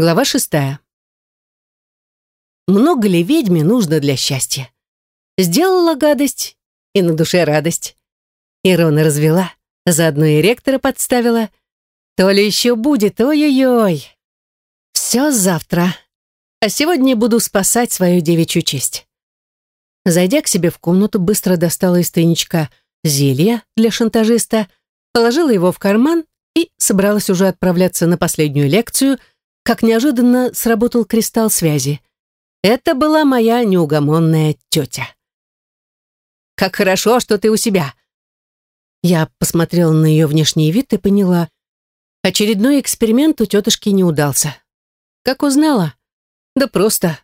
Глава шестая. Много ли ведьме нужно для счастья? Сделала гадость, и на душе радость. Ирона развела, заодно и ректора подставила. То ли еще будет, ой-ой-ой. Все завтра. А сегодня буду спасать свою девичью честь. Зайдя к себе в комнату, быстро достала из тайничка зелье для шантажиста, положила его в карман и собралась уже отправляться на последнюю лекцию — как неожиданно сработал кристалл связи. Это была моя неугомонная тетя. «Как хорошо, что ты у себя!» Я посмотрела на ее внешний вид и поняла, очередной эксперимент у тетушки не удался. Как узнала? Да просто.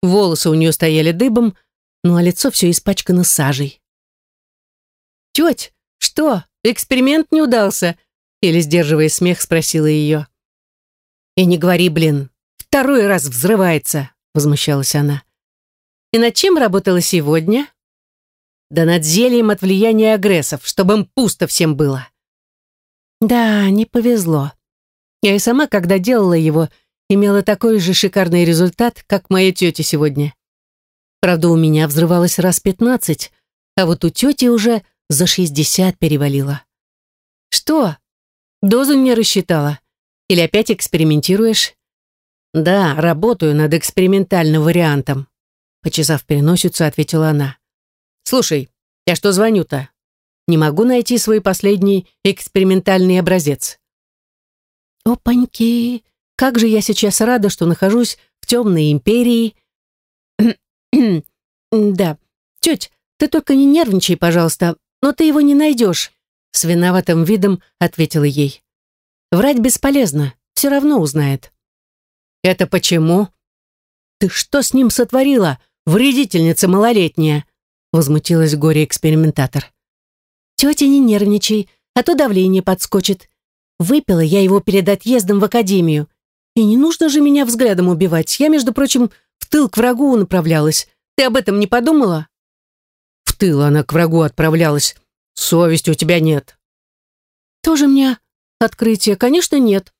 Волосы у нее стояли дыбом, ну а лицо все испачкано сажей. «Теть, что, эксперимент не удался?» Или, сдерживая смех, спросила ее. «И не говори, блин, второй раз взрывается», — возмущалась она. «И над чем работала сегодня?» «Да над зельем от влияния агрессов, чтобы им пусто всем было». «Да, не повезло. Я и сама, когда делала его, имела такой же шикарный результат, как моя тетя сегодня. Правда, у меня взрывалось раз пятнадцать, а вот у тети уже за шестьдесят перевалило. «Что? Дозу не рассчитала?» Или опять экспериментируешь? Да, работаю над экспериментальным вариантом. Почесав переносицу, ответила она. Слушай, я что звоню-то? Не могу найти свой последний экспериментальный образец. Опаньки, как же я сейчас рада, что нахожусь в темной империи. да, теть, ты только не нервничай, пожалуйста, но ты его не найдешь. С виноватым видом ответила ей. Врать бесполезно, все равно узнает. Это почему? Ты что с ним сотворила, вредительница малолетняя? Возмутилась горе-экспериментатор. Тетя, не нервничай, а то давление подскочит. Выпила я его перед отъездом в академию. И не нужно же меня взглядом убивать. Я, между прочим, в тыл к врагу направлялась. Ты об этом не подумала? В тыл она к врагу отправлялась. Совести у тебя нет. Тоже мне Открытие, конечно, нет.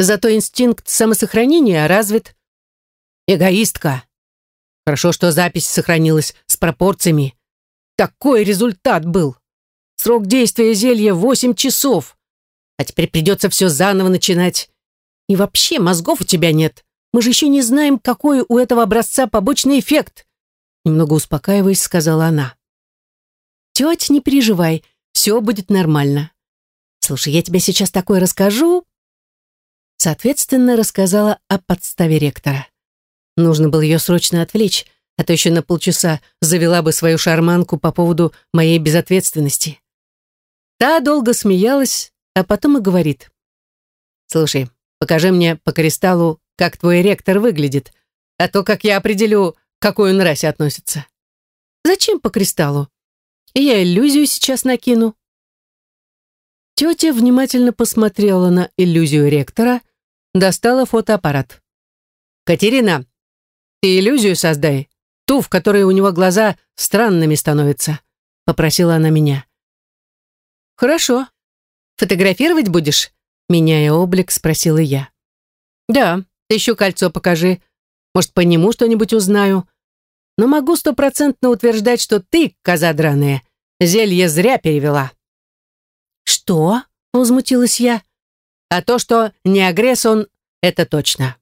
Зато инстинкт самосохранения развит. Эгоистка. Хорошо, что запись сохранилась с пропорциями. Такой результат был. Срок действия зелья восемь часов. А теперь придется все заново начинать. И вообще мозгов у тебя нет. Мы же еще не знаем, какой у этого образца побочный эффект. Немного успокаиваясь, сказала она. Тетя, не переживай, все будет нормально. Слушай, я тебе сейчас такое расскажу. Соответственно, рассказала о подставе ректора. Нужно было ее срочно отвлечь, а то еще на полчаса завела бы свою шарманку по поводу моей безответственности. Та долго смеялась, а потом и говорит. «Слушай, покажи мне по кристаллу, как твой ректор выглядит, а то как я определю, к какой он расе относится». «Зачем по кристаллу? Я иллюзию сейчас накину». Тетя внимательно посмотрела на иллюзию ректора, достала фотоаппарат. «Катерина, ты иллюзию создай, ту, в которой у него глаза странными становятся», — попросила она меня. «Хорошо. Фотографировать будешь?» Меняя облик, спросила я. «Да, ты еще кольцо покажи. Может, по нему что-нибудь узнаю. Но могу стопроцентно утверждать, что ты, коза драная, зелье зря перевела». «Что?» — возмутилась я. «А то, что не агресс он, это точно».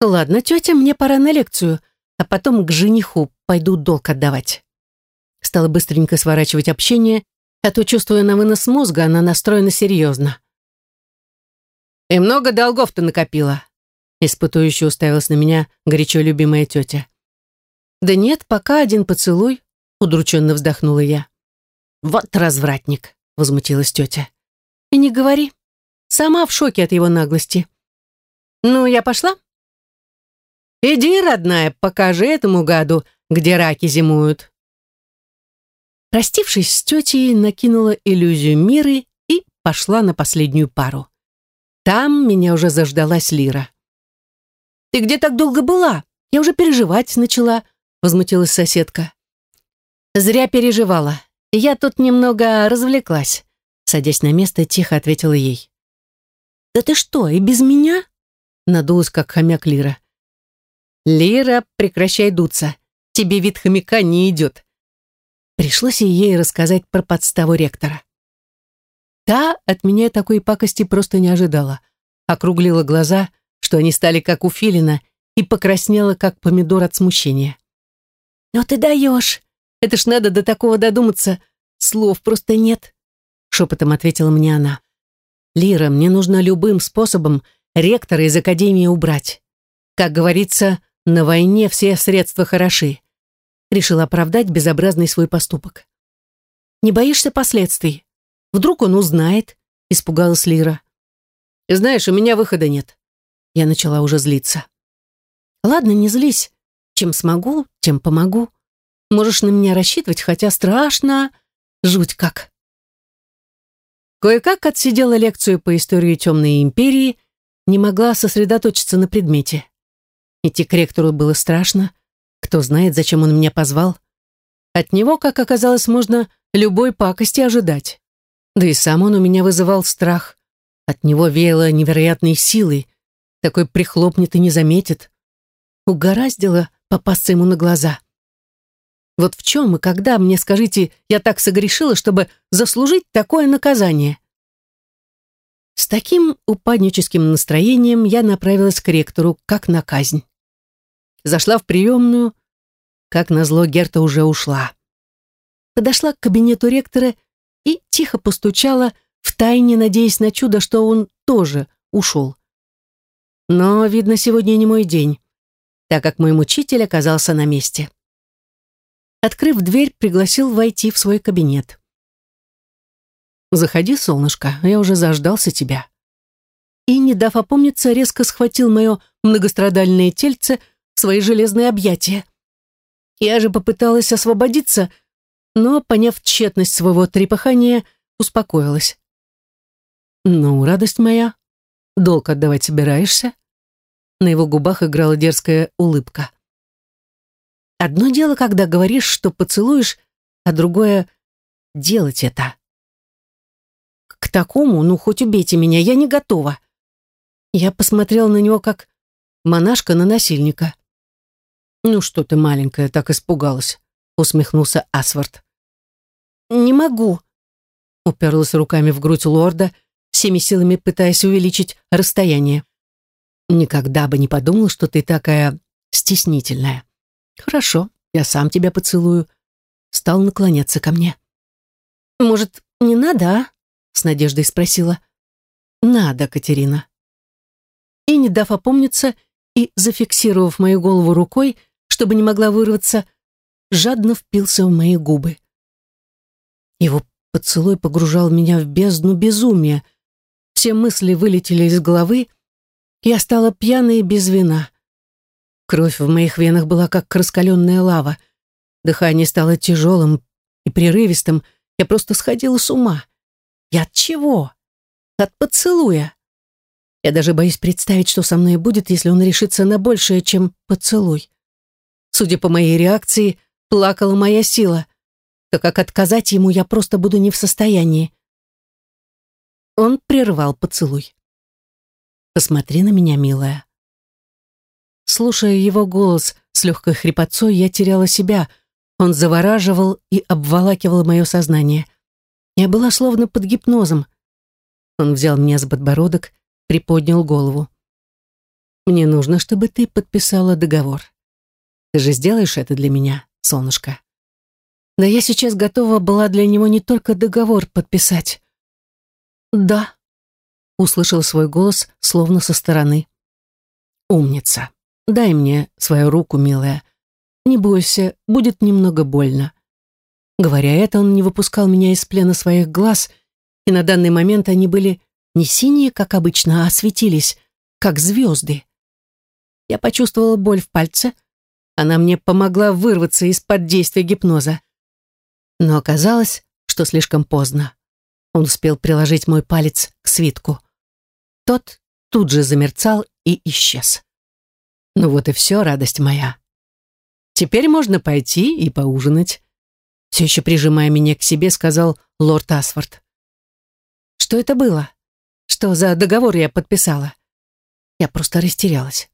«Ладно, тетя, мне пора на лекцию, а потом к жениху пойду долг отдавать». Стала быстренько сворачивать общение, а то, чувствуя на вынос мозга, она настроена серьезно. «И много долгов ты накопила?» Испытующе уставилась на меня горячо любимая тетя. «Да нет, пока один поцелуй», — удрученно вздохнула я. «Вот развратник!» Возмутилась тетя. «И не говори. Сама в шоке от его наглости. Ну, я пошла?» «Иди, родная, покажи этому гаду, где раки зимуют». Простившись с тетей, накинула иллюзию миры и пошла на последнюю пару. Там меня уже заждалась Лира. «Ты где так долго была? Я уже переживать начала», — возмутилась соседка. «Зря переживала. «Я тут немного развлеклась», — садясь на место, тихо ответила ей. «Да ты что, и без меня?» надулась, как хомяк Лира. «Лира, прекращай дуться. Тебе вид хомяка не идет». Пришлось ей рассказать про подставу ректора. Та от меня такой пакости просто не ожидала. Округлила глаза, что они стали как у филина, и покраснела, как помидор от смущения. «Но ты даешь! Это ж надо до такого додуматься! Слов просто нет!» Шепотом ответила мне она. «Лира, мне нужно любым способом ректора из академии убрать. Как говорится, на войне все средства хороши». Решила оправдать безобразный свой поступок. «Не боишься последствий? Вдруг он узнает?» Испугалась Лира. «Знаешь, у меня выхода нет». Я начала уже злиться. «Ладно, не злись. Чем смогу, тем помогу. Можешь на меня рассчитывать, хотя страшно. Жуть как». Кое-как отсидела лекцию по истории Темной Империи, не могла сосредоточиться на предмете. Идти к ректору было страшно. Кто знает, зачем он меня позвал. От него, как оказалось, можно любой пакости ожидать. Да и сам он у меня вызывал страх. От него веяло невероятной силой. Такой прихлопнет и не заметит. Угораздило попасться ему на глаза. Вот в чем и когда, мне скажите, я так согрешила, чтобы заслужить такое наказание? С таким упадническим настроением я направилась к ректору, как на казнь. Зашла в приемную, как назло Герта уже ушла. Подошла к кабинету ректора и тихо постучала, втайне надеясь на чудо, что он тоже ушел. Но, видно, сегодня не мой день, так как мой мучитель оказался на месте. Открыв дверь, пригласил войти в свой кабинет. «Заходи, солнышко, я уже заждался тебя». И, не дав опомниться, резко схватил мое многострадальное тельце в свои железные объятия. Я же попыталась освободиться, но, поняв тщетность своего трепыхания, успокоилась. «Ну, радость моя, долг отдавать собираешься?» На его губах играла дерзкая улыбка. Одно дело, когда говоришь, что поцелуешь, а другое — делать это. К такому, ну, хоть убейте меня, я не готова. Я посмотрела на него, как монашка на насильника. «Ну что ты, маленькая, так испугалась», — усмехнулся Асвард. «Не могу», — уперлась руками в грудь лорда, всеми силами пытаясь увеличить расстояние. «Никогда бы не подумал, что ты такая стеснительная». «Хорошо, я сам тебя поцелую», — стал наклоняться ко мне. «Может, не надо, а?» — с надеждой спросила. «Надо, Катерина». И, не дав опомниться и зафиксировав мою голову рукой, чтобы не могла вырваться, жадно впился в мои губы. Его поцелуй погружал меня в бездну безумия. Все мысли вылетели из головы, я стала пьяной без вина. Кровь в моих венах была как раскаленная лава. Дыхание стало тяжелым и прерывистым. Я просто сходила с ума. И от чего? От поцелуя. Я даже боюсь представить, что со мной будет, если он решится на большее, чем поцелуй. Судя по моей реакции, плакала моя сила, так как отказать ему я просто буду не в состоянии. Он прервал поцелуй. «Посмотри на меня, милая. Слушая его голос с легкой хрипотцой, я теряла себя. Он завораживал и обволакивал мое сознание. Я была словно под гипнозом. Он взял меня за подбородок, приподнял голову. «Мне нужно, чтобы ты подписала договор. Ты же сделаешь это для меня, солнышко?» Да я сейчас готова была для него не только договор подписать. «Да», — услышал свой голос, словно со стороны. «Умница». Дай мне свою руку, милая. Не бойся, будет немного больно. Говоря это, он не выпускал меня из плена своих глаз, и на данный момент они были не синие, как обычно, а светились, как звезды. Я почувствовала боль в пальце. Она мне помогла вырваться из-под действия гипноза. Но оказалось, что слишком поздно. Он успел приложить мой палец к свитку. Тот тут же замерцал и исчез. Ну вот и все, радость моя. Теперь можно пойти и поужинать. Все еще прижимая меня к себе, сказал лорд Асфорд. Что это было? Что за договор я подписала? Я просто растерялась.